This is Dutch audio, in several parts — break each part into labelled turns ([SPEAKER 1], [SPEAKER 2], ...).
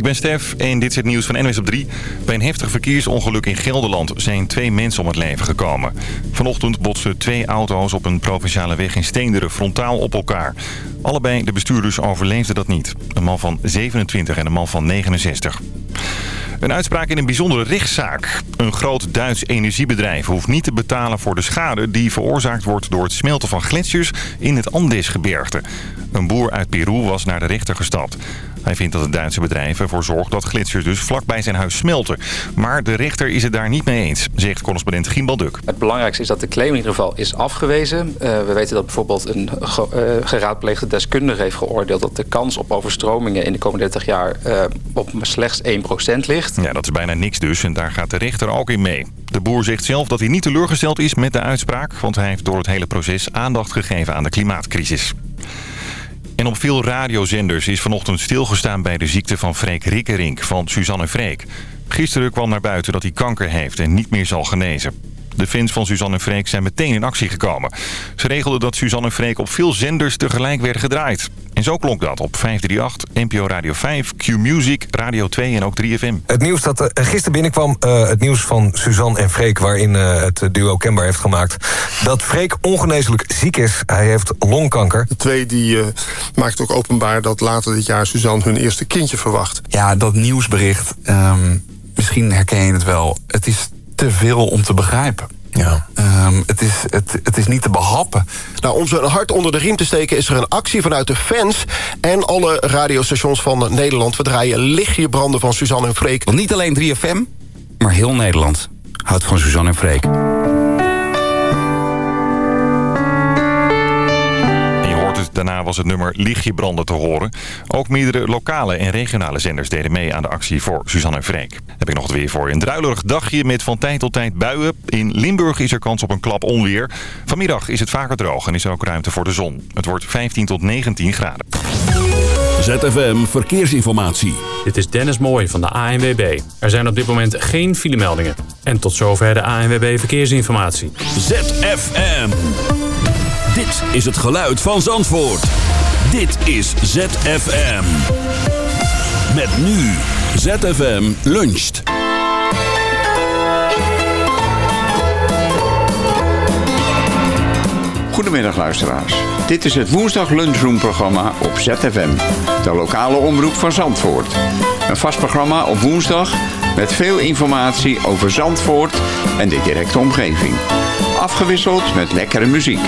[SPEAKER 1] ik ben Stef en dit is het nieuws van NWS op 3. Bij een heftig verkeersongeluk in Gelderland zijn twee mensen om het leven gekomen. Vanochtend botsen twee auto's op een provinciale weg in Steenderen frontaal op elkaar. Allebei de bestuurders overleefden dat niet. Een man van 27 en een man van 69. Een uitspraak in een bijzondere rechtszaak. Een groot Duits energiebedrijf hoeft niet te betalen voor de schade... die veroorzaakt wordt door het smelten van gletsjers in het Andesgebergte. Een boer uit Peru was naar de rechter gestapt. Hij vindt dat het Duitse bedrijf ervoor zorgt dat gletsjers dus vlakbij zijn huis smelten. Maar de rechter is het daar niet mee eens, zegt correspondent Gimbal Duk.
[SPEAKER 2] Het belangrijkste is dat de claim in ieder geval is afgewezen. Uh, we weten dat bijvoorbeeld een ge uh, geraadpleegde deskundige heeft geoordeeld... dat de kans op overstromingen in de komende 30 jaar uh, op slechts 1% ligt.
[SPEAKER 1] Ja, dat is bijna niks dus en daar gaat de rechter ook in mee. De boer zegt zelf dat hij niet teleurgesteld is met de uitspraak... want hij heeft door het hele proces aandacht gegeven aan de klimaatcrisis. En op veel radiozenders is vanochtend stilgestaan bij de ziekte van Freek Rikkerink van Suzanne Freek. Gisteren kwam naar buiten dat hij kanker heeft en niet meer zal genezen. De fans van Suzanne en Freek zijn meteen in actie gekomen. Ze regelden dat Suzanne en Freek op veel zenders tegelijk werden gedraaid. En zo klonk dat op 538, NPO Radio 5, Q-Music, Radio 2 en ook 3FM.
[SPEAKER 3] Het nieuws dat uh, gisteren binnenkwam, uh, het nieuws van Suzanne en Freek... waarin uh, het duo kenbaar heeft gemaakt... dat Freek ongeneeslijk ziek is. Hij heeft longkanker.
[SPEAKER 4] De twee die maakt ook openbaar dat later dit jaar... Suzanne hun eerste kindje verwacht.
[SPEAKER 5] Ja, dat nieuwsbericht, um, misschien herken je het wel. Het is te veel om te begrijpen. Ja. Um, het, is, het, het is niet te behappen.
[SPEAKER 6] Nou, om ze een hart onder de riem te steken... is er een actie vanuit de fans en alle radiostations van Nederland. We draaien lichtje branden van Suzanne en Freek.
[SPEAKER 5] Want niet alleen 3FM, maar heel Nederland houdt van Suzanne en Freek.
[SPEAKER 1] Was het nummer Lichtje branden te horen. Ook meerdere lokale en regionale zenders deden mee aan de actie voor Suzanne en Freek. Heb ik nog het weer voor je. Een druilerig dagje met van tijd tot tijd buien. In Limburg is er kans op een klap onweer. Vanmiddag is het vaker droog en is er ook ruimte voor de zon. Het wordt 15 tot 19 graden.
[SPEAKER 7] ZFM Verkeersinformatie.
[SPEAKER 8] Dit is Dennis Mooij van de ANWB. Er zijn op dit moment geen filemeldingen. En tot zover de ANWB Verkeersinformatie.
[SPEAKER 7] ZFM. Dit is het geluid van Zandvoort. Dit is ZFM. Met nu ZFM luncht.
[SPEAKER 9] Goedemiddag luisteraars. Dit is het woensdag lunchroom programma op ZFM. De lokale omroep van Zandvoort. Een vast programma op woensdag met veel informatie over Zandvoort en de directe omgeving. Afgewisseld met lekkere muziek.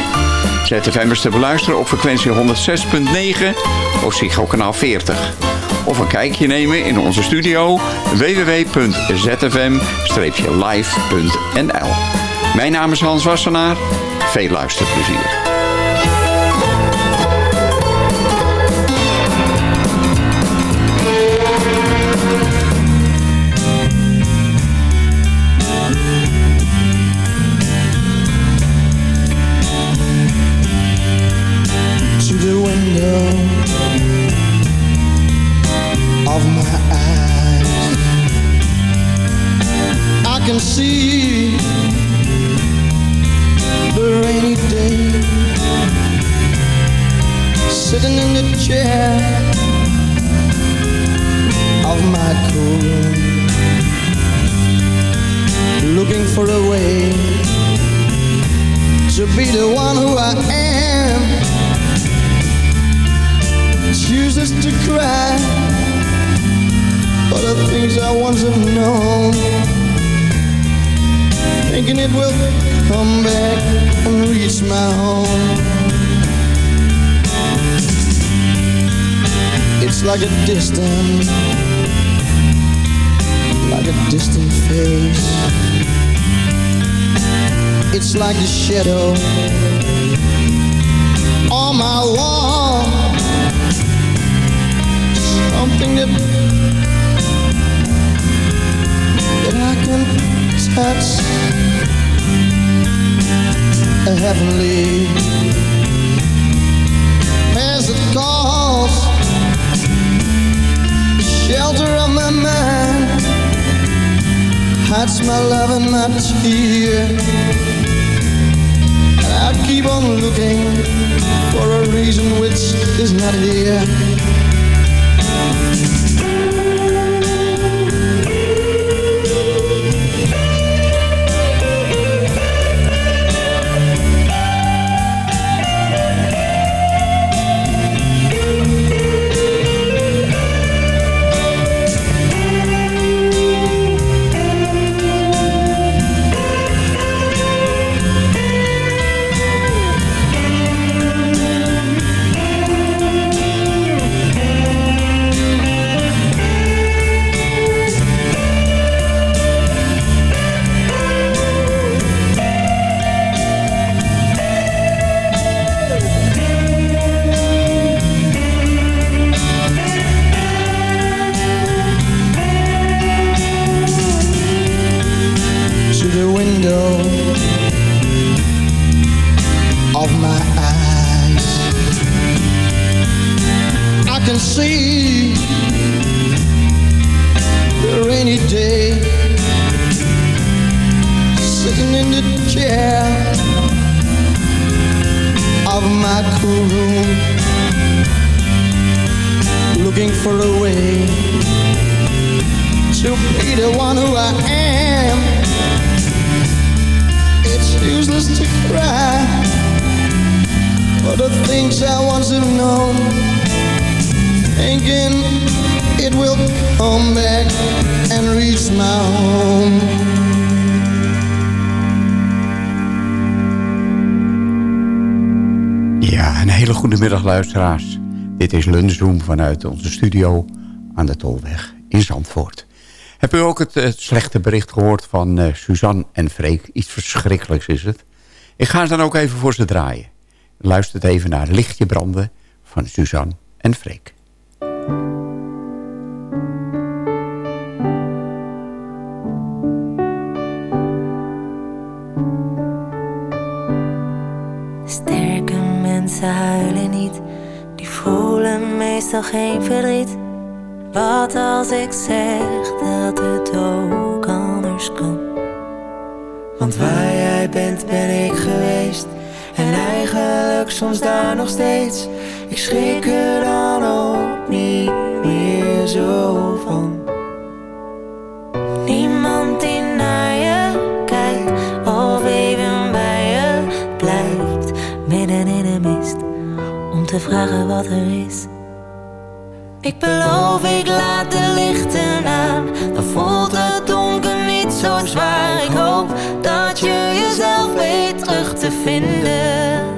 [SPEAKER 9] ZFM is te beluisteren op frequentie 106.9 of Psycho kanaal 40. Of een kijkje nemen in onze studio www.zfm-live.nl Mijn naam is Hans Wassenaar. Veel luisterplezier.
[SPEAKER 10] Be the one who I am. Chooses to cry for the things I once have known Thinking it will come back and reach my home. It's like a distant Like a distant face It's like a shadow On my wall. Something that that I can touch. A heavenly as it calls. Shelter of my mind hides my love and my tear and I keep on looking for a reason which is not here
[SPEAKER 9] Dit is Lunchroom vanuit onze studio aan de Tolweg in Zandvoort. Heb u ook het, het slechte bericht gehoord van uh, Suzanne en Freek? Iets verschrikkelijks is het. Ik ga ze dan ook even voor ze draaien. Luistert even naar Lichtje branden van Suzanne en Freek.
[SPEAKER 11] Sterke mensen huilen niet, voelen meestal geen verdriet. Wat als ik zeg dat het ook anders kan? Want waar jij bent ben ik geweest en eigenlijk soms daar nog steeds. Ik schrik er dan ook niet meer zo van. Vragen wat er is. Ik beloof, ik laat de lichten aan. Dan voelt het donker niet zo zwaar. Ik hoop dat je jezelf weet terug te vinden.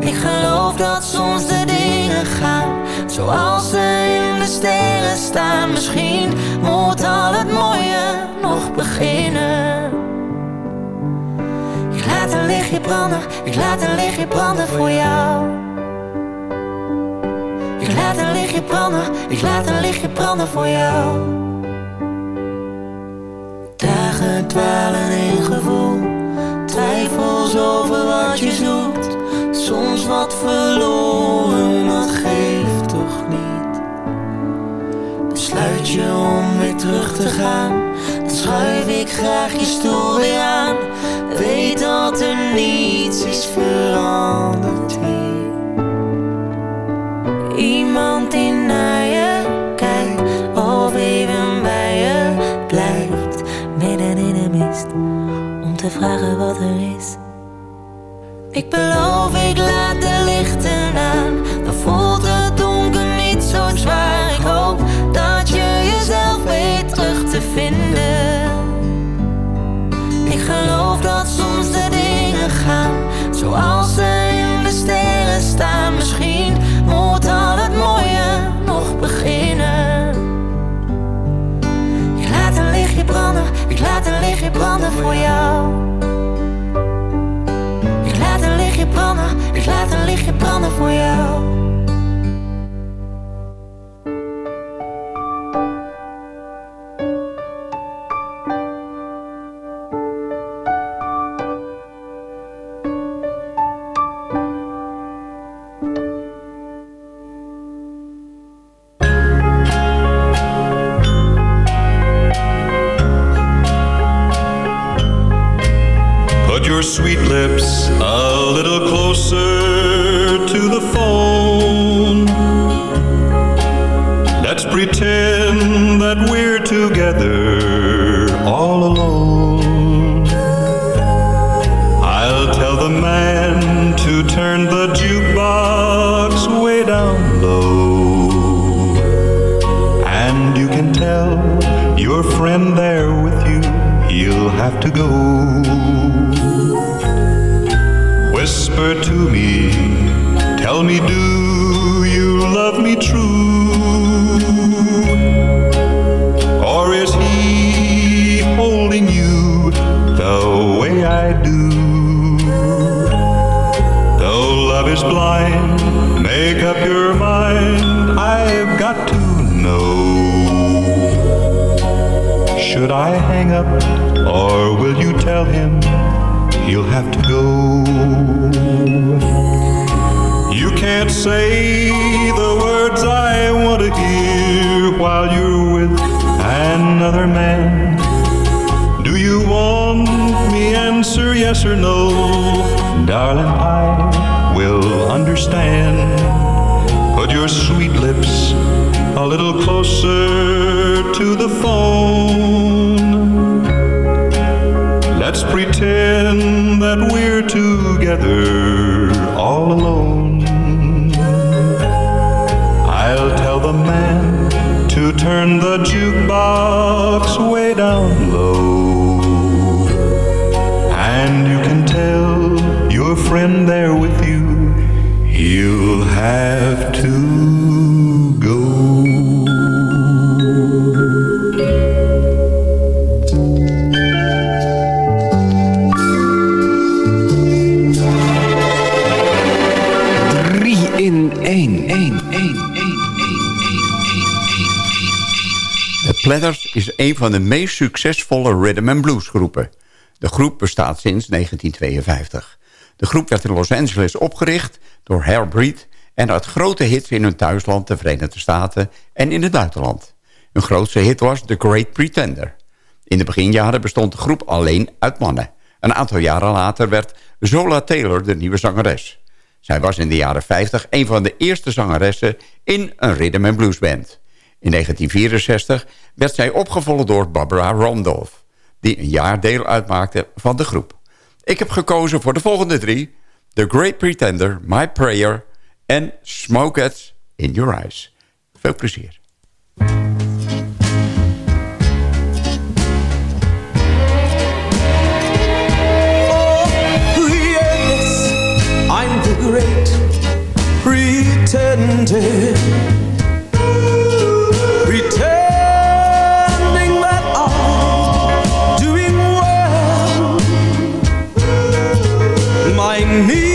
[SPEAKER 11] Ik geloof dat soms de dingen gaan zoals ze in de sterren staan. Misschien moet al het mooie nog beginnen. Laat een lichtje branden, ik laat een lichtje branden voor jou. Ik laat een lichtje branden, ik laat een lichtje branden voor jou. Dagen dwalen in gevoel, twijfels over wat je zoekt. Soms wat verloren, dat geeft toch niet. Besluit je om weer terug te gaan, dan schuif ik graag je stoel weer aan. Weet dat er niets is veranderd hier. Iemand die naar je kijkt of even bij je blijft. Midden in de mist om te vragen wat er is. Ik beloof, ik laat zoals ze in de sterren staan. Misschien moet al het mooie nog beginnen. Ik laat een lichtje branden, ik laat een lichtje branden voor jou. Ik laat een lichtje branden, ik laat een lichtje branden voor jou.
[SPEAKER 12] To the phone. Let's pretend that we're together all alone. I'll tell the man to turn the jukebox way down low. And you can tell your friend there with you, he'll have to
[SPEAKER 9] Platters is een van de meest succesvolle rhythm and blues groepen. De groep bestaat sinds 1952. De groep werd in Los Angeles opgericht door Harold Breed... en had grote hits in hun thuisland, de Verenigde Staten en in het buitenland. Hun grootste hit was The Great Pretender. In de beginjaren bestond de groep alleen uit mannen. Een aantal jaren later werd Zola Taylor de nieuwe zangeres. Zij was in de jaren 50 een van de eerste zangeressen in een rhythm and blues band. In 1964 werd zij opgevolgd door Barbara Randolph... die een jaar deel uitmaakte van de groep. Ik heb gekozen voor de volgende drie... The Great Pretender, My Prayer en Smoke It in Your Eyes. Veel plezier.
[SPEAKER 13] My need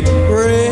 [SPEAKER 13] pray.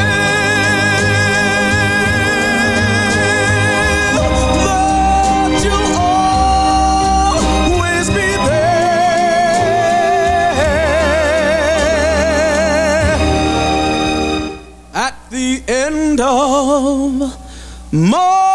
[SPEAKER 13] kingdom more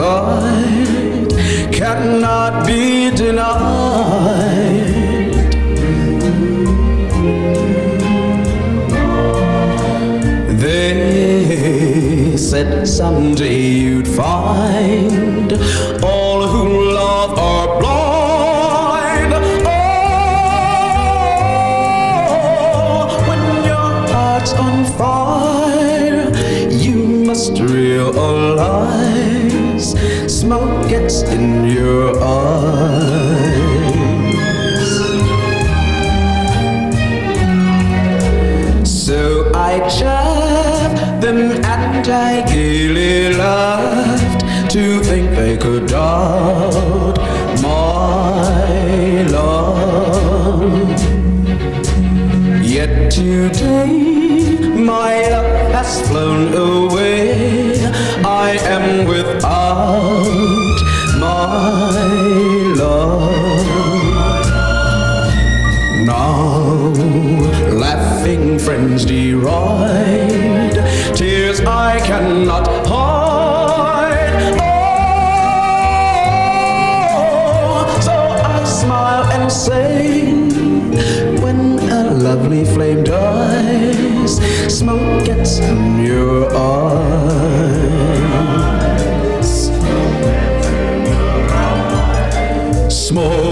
[SPEAKER 13] side cannot be denied. They said someday you'd find all who love are blind. Oh, real in your eyes. So I chaffed them and I gaily laughed to think they could doubt my love. Yet today my love has flown away. I am with. Friends deride, tears I cannot hide. Oh, so I smile and say, when a lovely flame dies, smoke gets in your eyes. Smoke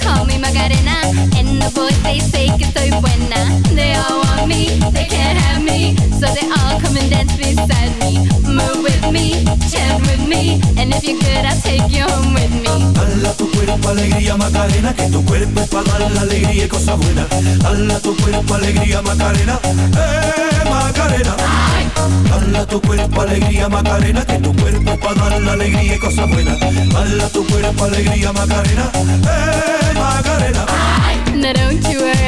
[SPEAKER 14] call me Macarena. And the boys, they say que soy buena. They all want me, they can't have me. So they all come and dance beside me. Move with me, chant with me. And if you're good, I'll take you home with me.
[SPEAKER 15] Dala tu cuerpo alegría Macarena, que tu cuerpo es para dar la alegría y cosas buenas. Dala tu cuerpo alegría Macarena, eh Macarena. Dala tu cuerpo alegría Macarena, que tu cuerpo es para dar la alegría y cosas buenas. Dala tu cuerpo alegría Macarena, eh Macarena.
[SPEAKER 14] Now don't you worry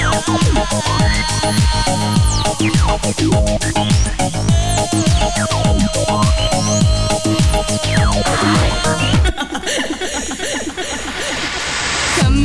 [SPEAKER 14] Come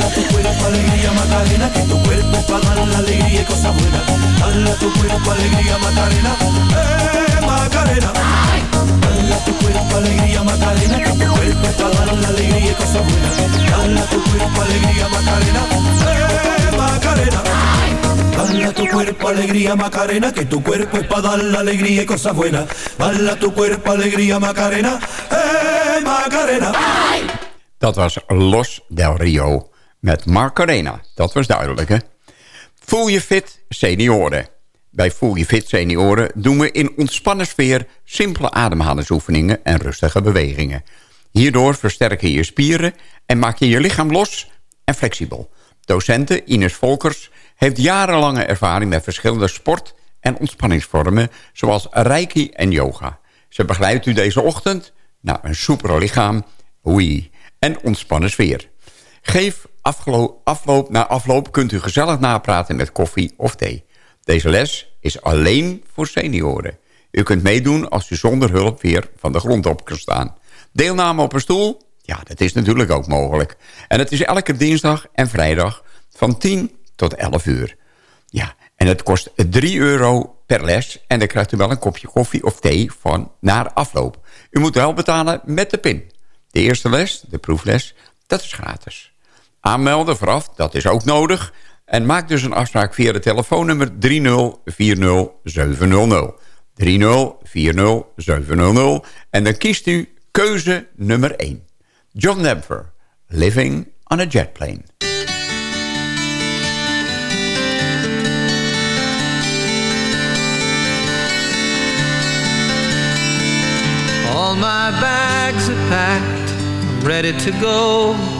[SPEAKER 15] Tu cuerpo alegría Macarena, que tu cuerpo para dar la alegría y cosas buenas. Dala tu cuerpo alegría Macarena, eh Macarena. Dala tu cuerpo alegría Macarena, que tu cuerpo para dar la alegría y cosas buenas. Dala tu cuerpo alegría Macarena, eh Macarena. Dala tu cuerpo alegría Macarena, que tu cuerpo es para dar la alegría y cosas buenas. Dala tu cuerpo alegría Macarena, eh Macarena.
[SPEAKER 9] Dat was Los del Rio met Marcarena. Dat was duidelijk, hè? Voel je fit, senioren. Bij Voel je fit, senioren doen we in ontspannen sfeer... simpele ademhalingsoefeningen en rustige bewegingen. Hierdoor versterk je je spieren en maak je je lichaam los en flexibel. Docente Ines Volkers heeft jarenlange ervaring met verschillende sport- en ontspanningsvormen... zoals reiki en yoga. Ze begeleidt u deze ochtend naar een soepere lichaam... Oei, en ontspannen sfeer. Geef afloop, na afloop kunt u gezellig napraten met koffie of thee. Deze les is alleen voor senioren. U kunt meedoen als u zonder hulp weer van de grond op kan staan. Deelname op een stoel? Ja, dat is natuurlijk ook mogelijk. En het is elke dinsdag en vrijdag van 10 tot 11 uur. Ja, en het kost 3 euro per les. En dan krijgt u wel een kopje koffie of thee van naar afloop. U moet wel betalen met de pin. De eerste les, de proefles, dat is gratis. Aanmelden vooraf, dat is ook nodig. En maak dus een afspraak via de telefoonnummer 3040700. 3040700. En dan kiest u keuze nummer 1. John Denver, Living on a Jet Plane.
[SPEAKER 16] All my bags are packed, I'm ready to go.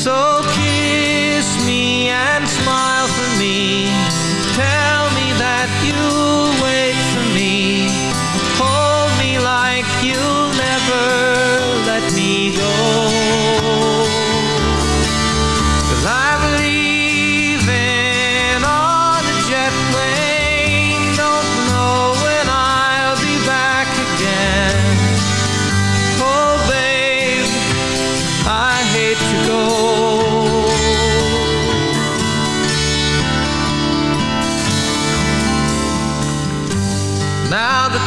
[SPEAKER 16] So kiss me and smile for me. Tell me that you'll wait for me. Hold me like you'll never let me go.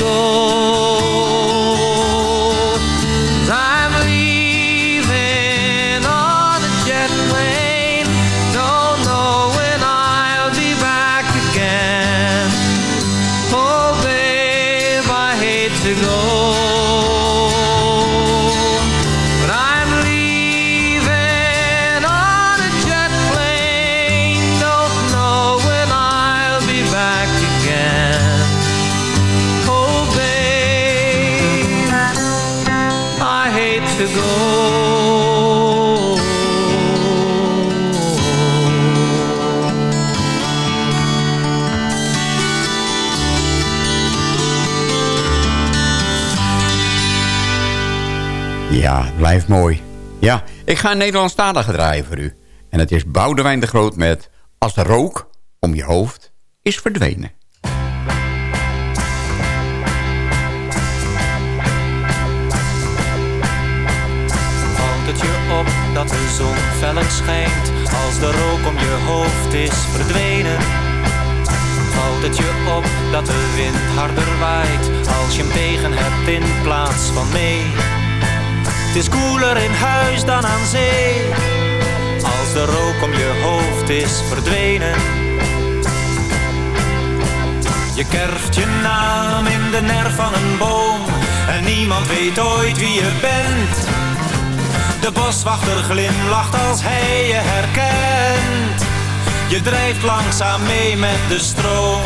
[SPEAKER 16] me
[SPEAKER 9] Het mooi. Ja, ik ga een Nederlandstalige draaien voor u. En het is Boudewijn de Groot met Als de rook om je hoofd is verdwenen.
[SPEAKER 17] op dat de zon feller schijnt Als de rook om je hoofd is verdwenen Valt het je op dat de wind harder waait Als je hem tegen hebt in plaats van mee Het is koeler in huis dan aan zee. Als de rook om je hoofd is verdwenen. Je kerft je naam in de nerf van een boom. En niemand weet ooit wie je bent. De boswachter glimlacht als hij je herkent. Je drijft langzaam mee met de stroom.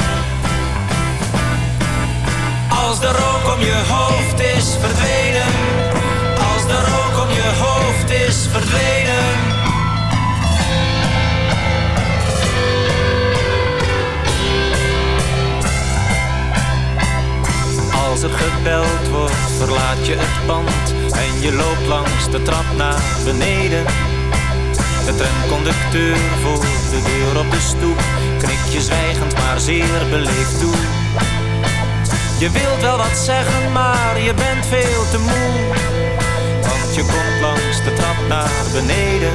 [SPEAKER 17] Als de rook om je hoofd is verdwenen is verdwenen Als er gebeld wordt, verlaat je het pand en je loopt langs de trap naar beneden. De tramconducteur voor de deur op de stoep knikt je zwijgend maar zeer beleefd toe. Je wilt wel wat zeggen, maar je bent veel te moe. Je komt langs de trap naar beneden.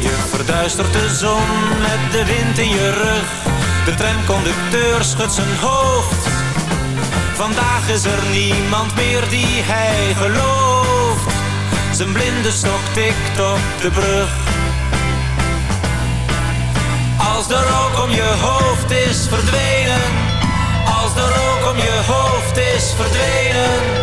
[SPEAKER 17] Je verduistert de zon met de wind in je rug de tramconducteur schudt zijn hoofd. Vandaag is er niemand meer die hij gelooft. Zijn blinde stok tikt op de brug. Als de rook om je hoofd is verdwenen. Als de rook om je hoofd is verdwenen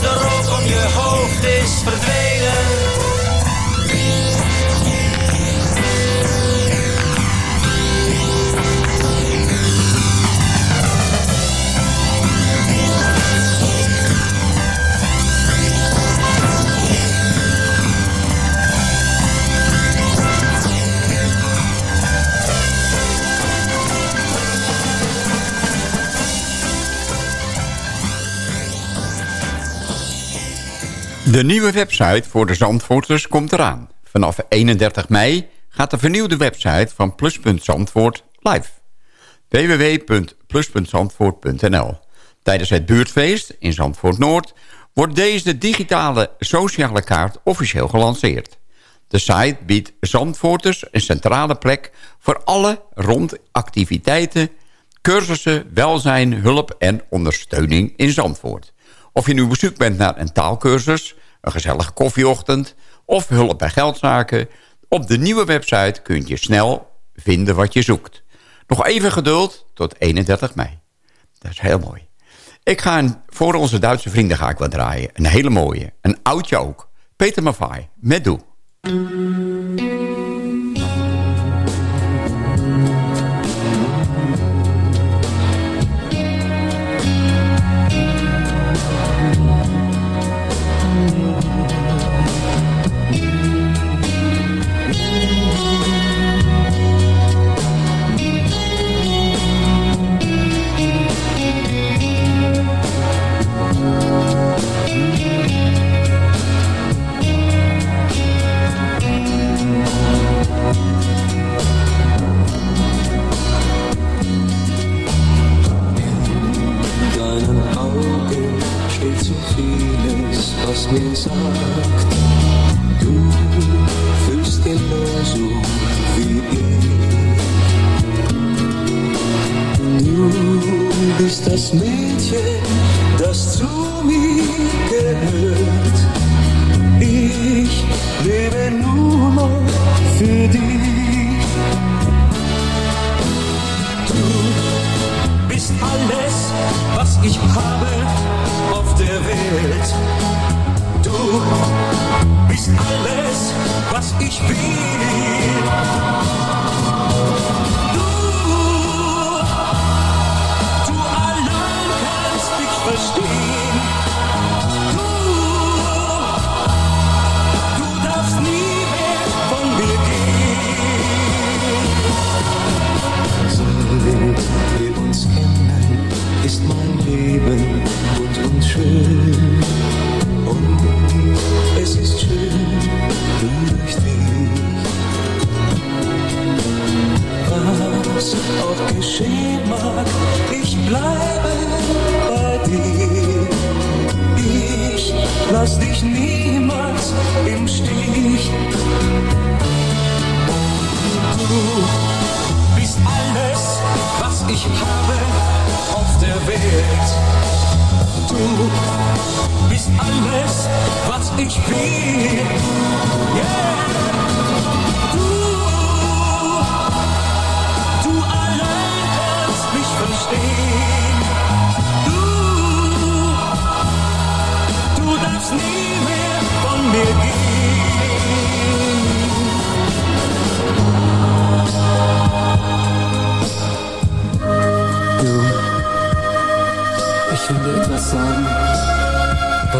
[SPEAKER 17] de rook om je hoofd is verdwenen
[SPEAKER 9] De nieuwe website voor de Zandvoorters komt eraan. Vanaf 31 mei gaat de vernieuwde website van Pluspunt Zandvoort live. www.plus.zandvoort.nl Tijdens het buurtfeest in Zandvoort Noord... wordt deze digitale sociale kaart officieel gelanceerd. De site biedt Zandvoorters een centrale plek... voor alle rondactiviteiten, cursussen, welzijn, hulp en ondersteuning in Zandvoort. Of je nu op zoek bent naar een taalkursus een gezellige koffieochtend of hulp bij geldzaken. Op de nieuwe website kun je snel vinden wat je zoekt. Nog even geduld tot 31 mei. Dat is heel mooi. Ik ga een, voor onze Duitse vrienden ga ik wat draaien. Een hele mooie. Een oudje ook. Peter Maffay met Doe.
[SPEAKER 18] Alles, was ich will. Yeah.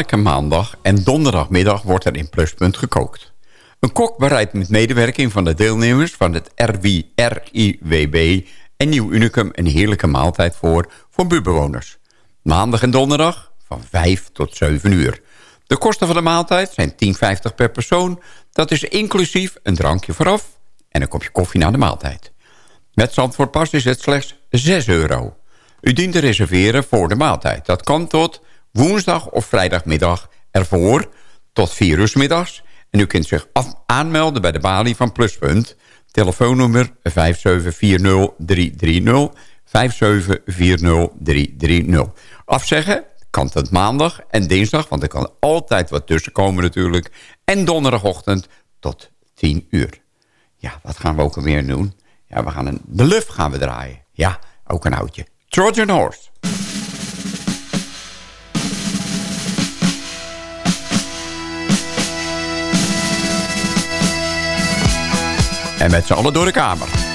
[SPEAKER 9] Elke maandag en donderdagmiddag wordt er in Pluspunt gekookt. Een kok bereidt met medewerking van de deelnemers van het RW, RIWB en Nieuw Unicum een heerlijke maaltijd voor voor buurtbewoners. Maandag en donderdag van 5 tot 7 uur. De kosten van de maaltijd zijn 10,50 per persoon. Dat is inclusief een drankje vooraf en een kopje koffie na de maaltijd. Met Zandvoort Pas is het slechts 6 euro. U dient te reserveren voor de maaltijd. Dat kan tot woensdag of vrijdagmiddag ervoor tot 4 uur middags. En u kunt zich aanmelden bij de balie van Pluspunt. Telefoonnummer 5740330. 5740330. Afzeggen kan het maandag en dinsdag, want er kan altijd wat tussen komen natuurlijk. En donderdagochtend tot 10 uur. Ja, wat gaan we ook alweer doen? Ja, we gaan een Luf gaan we draaien. Ja, ook een oudje. Trojan Horse. En met z'n allen door de kamer.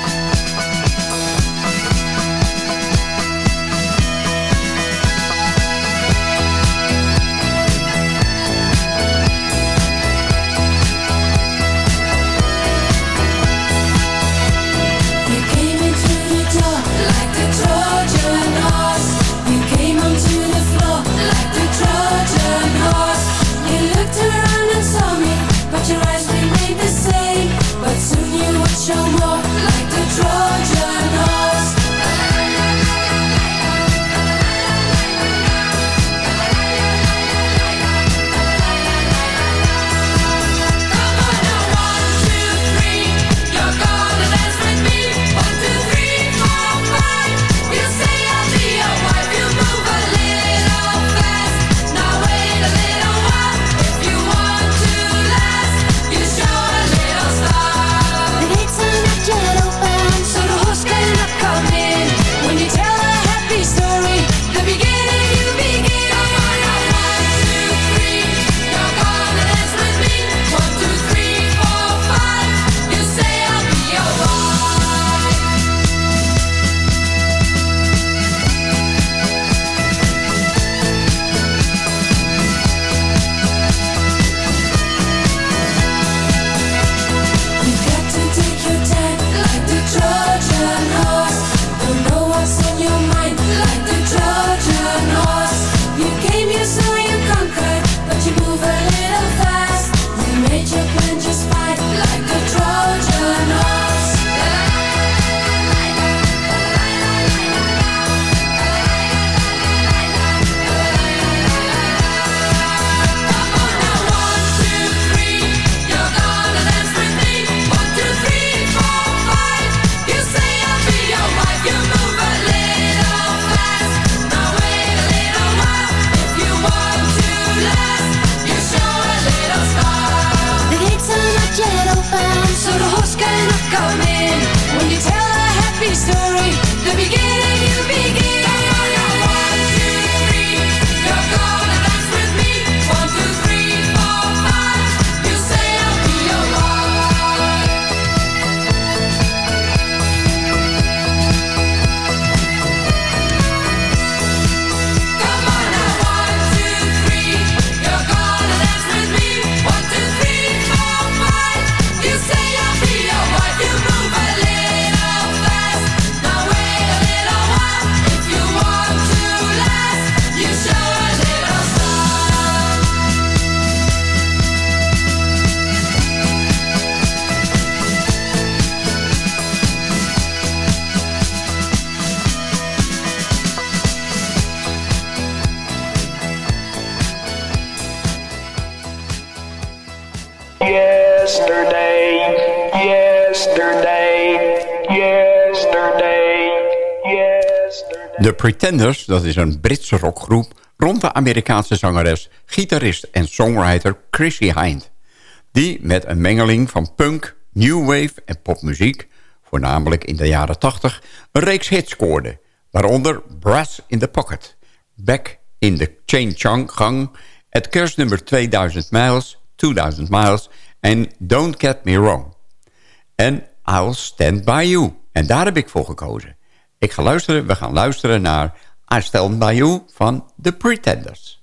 [SPEAKER 19] Dat is een Britse rockgroep... rond de Amerikaanse zangeres, gitarist en songwriter Chrissy Hind. Die met een mengeling van punk, new wave en popmuziek... voornamelijk in de jaren 80, een reeks hits scoorde. Waaronder Brass in the Pocket, Back in the Chain Chang Gang... het kerstnummer 2000 Miles, 2000 Miles en Don't Get Me Wrong. En I'll Stand By You. En daar heb ik voor gekozen. Ik ga luisteren, we gaan luisteren naar I Stand By You van The Pretenders.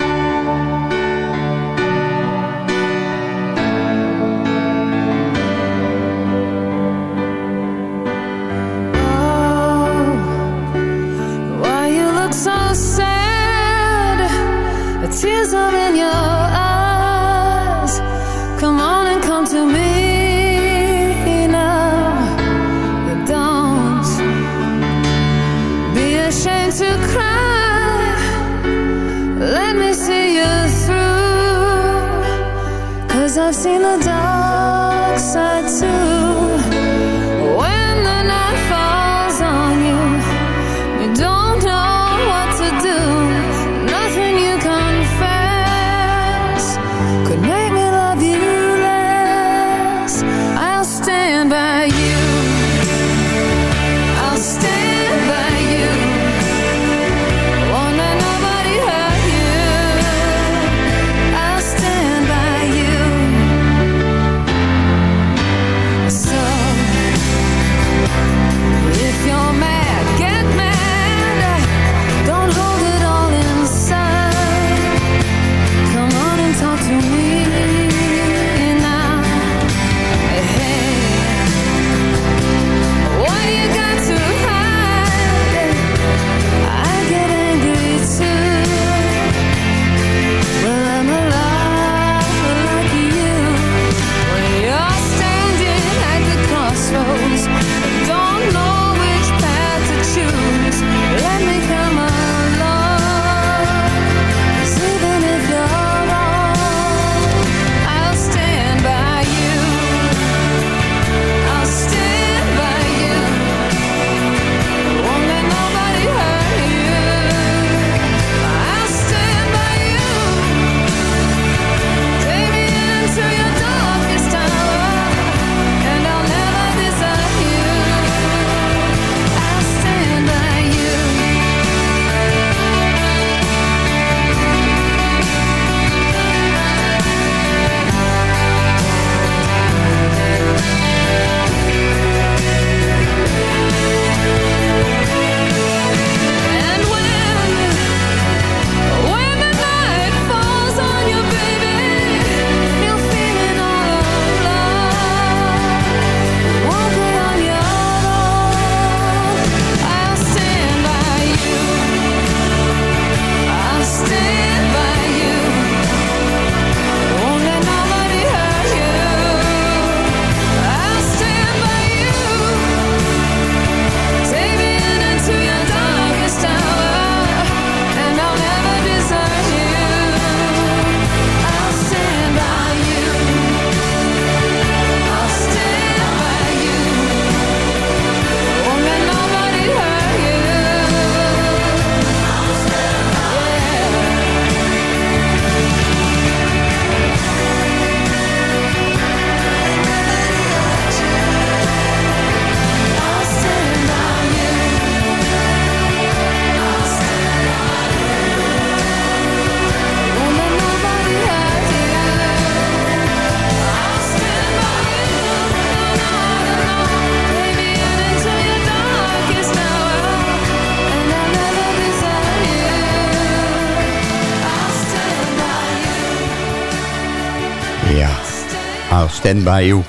[SPEAKER 9] You.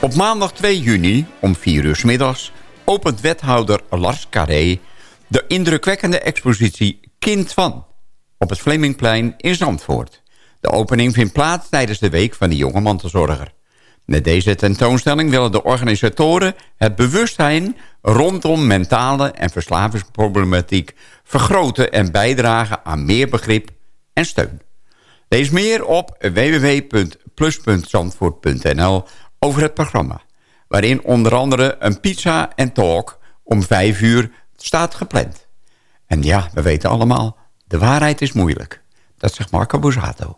[SPEAKER 19] Op maandag 2 juni om 4 uur middags opent wethouder Lars Carré... de indrukwekkende expositie Kind van... op het Flemingplein in Zandvoort. De opening vindt plaats tijdens de Week van de Jonge Mantelzorger. Met deze tentoonstelling willen de organisatoren het bewustzijn... rondom mentale en verslavingsproblematiek vergroten... en bijdragen aan meer begrip en steun. Lees meer op www.plus.zandvoort.nl over het programma. Waarin onder andere een pizza en talk om vijf uur staat gepland.
[SPEAKER 9] En ja, we weten allemaal, de waarheid is moeilijk. Dat zegt Marco Bozzato.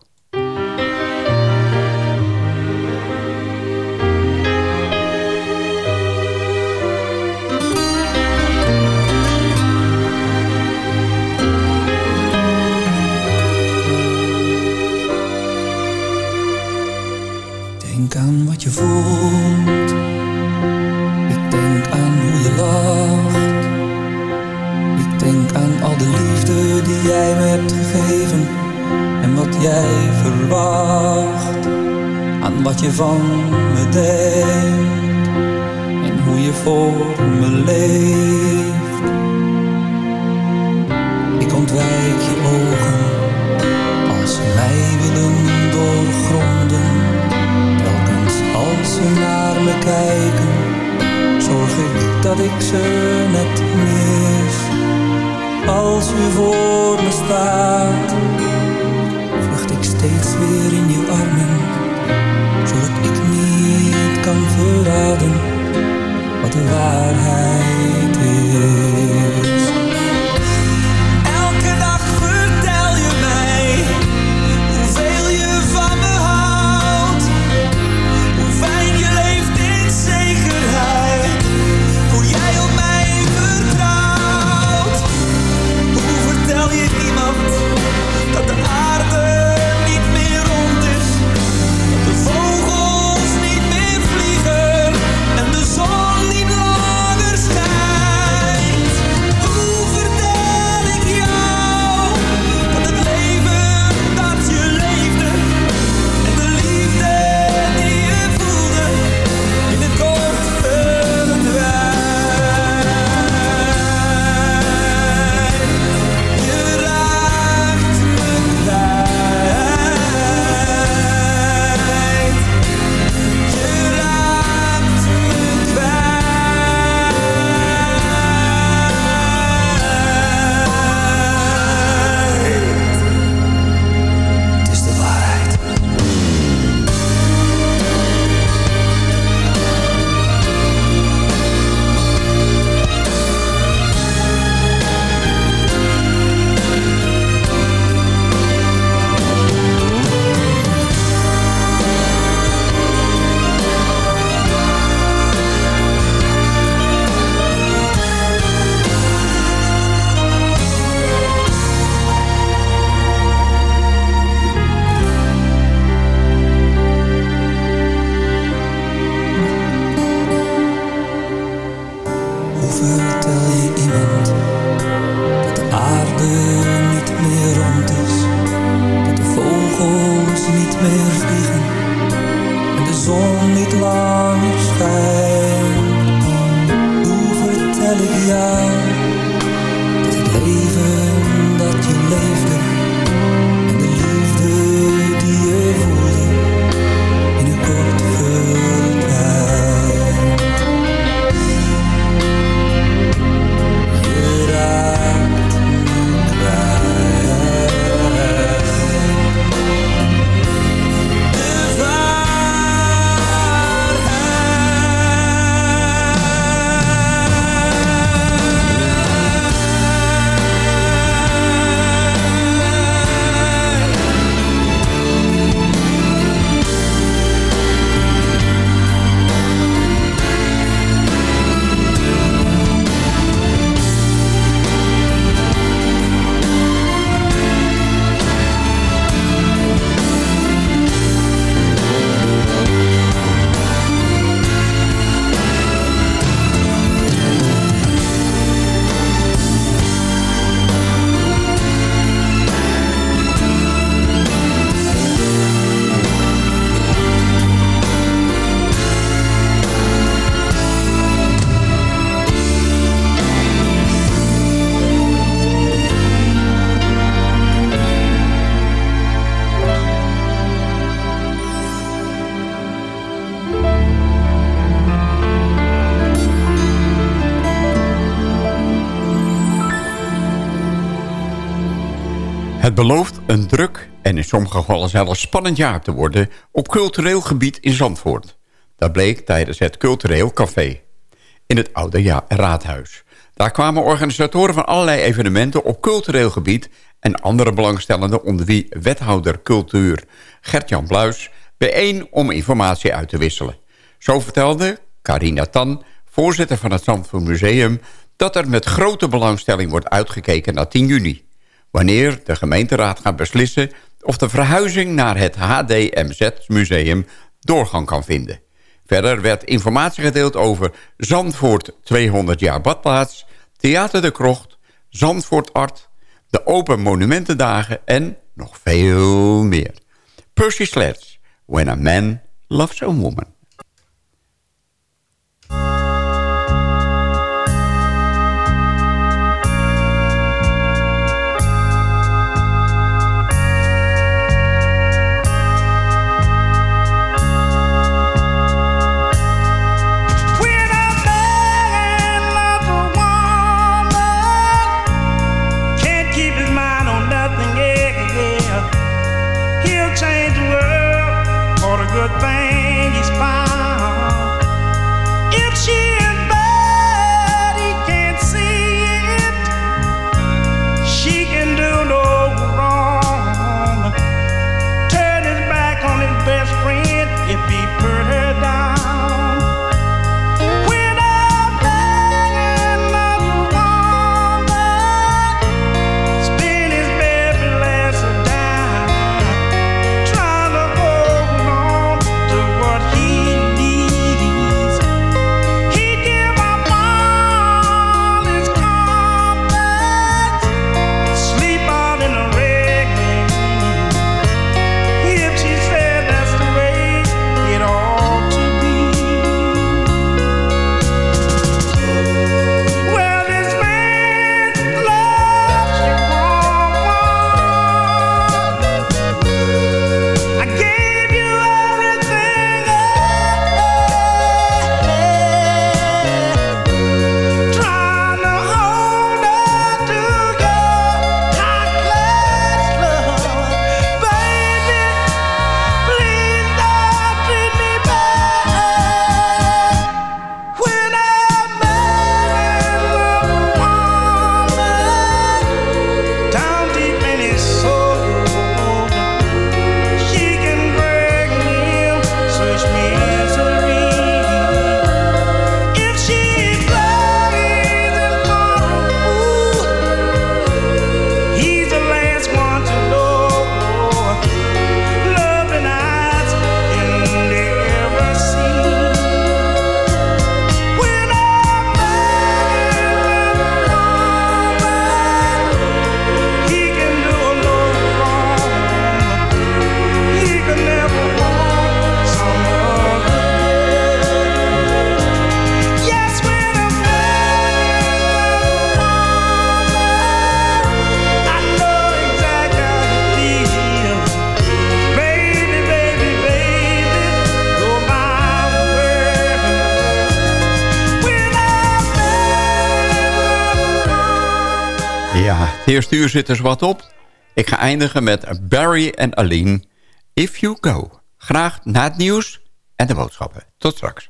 [SPEAKER 20] denk aan wat je voelt. Ik denk aan hoe je lacht. Ik denk aan al de liefde die jij me hebt gegeven. En wat jij verwacht. Aan wat je van me denkt. En hoe je voor me leeft. Ik ontwijk je ogen als ze mij willen doorgronden ze naar me kijken, zorg ik dat ik ze net mis. Als u voor me staat, vlucht ik steeds weer in uw armen, zodat ik niet kan verraden wat de waarheid
[SPEAKER 9] belooft een druk en in sommige gevallen zelfs spannend jaar te worden... op cultureel gebied in Zandvoort. Dat bleek tijdens het Cultureel Café
[SPEAKER 21] in het Oude Raadhuis. Daar kwamen organisatoren van allerlei evenementen op cultureel gebied... en andere belangstellenden onder wie wethouder cultuur Gert-Jan Bluis... bijeen om informatie uit te wisselen. Zo vertelde Carina Tan, voorzitter van het Zandvoort Museum... dat er met grote belangstelling wordt uitgekeken naar 10 juni wanneer de gemeenteraad gaat beslissen of de verhuizing naar het HDMZ-museum doorgang kan vinden. Verder werd informatie gedeeld over Zandvoort 200 jaar badplaats... Theater de Krocht, Zandvoort Art, de Open Monumentendagen en nog veel meer. Percy Sledge, When a Man Loves a Woman. Eerste uur zit er wat op. Ik ga eindigen met Barry en Aline, If You Go. Graag na het nieuws en de boodschappen. Tot straks.